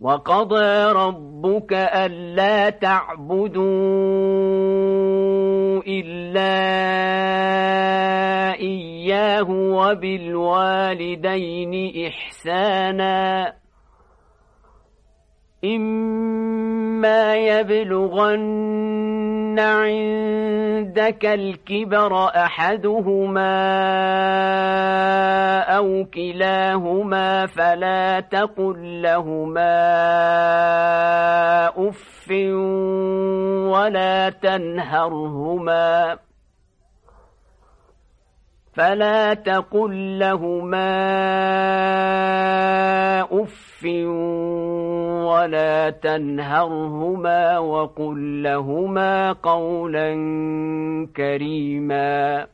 وقضى ربك ألا تعبدوا إلا إياه وبالوالدين إحسانا. إما يبلغن عندك الكبر أحدهما كلاهما فلا تقل لهما أف ولا تنهرهما فلا تقل لهما أف ولا تنهرهما وقل لهما قولا كريما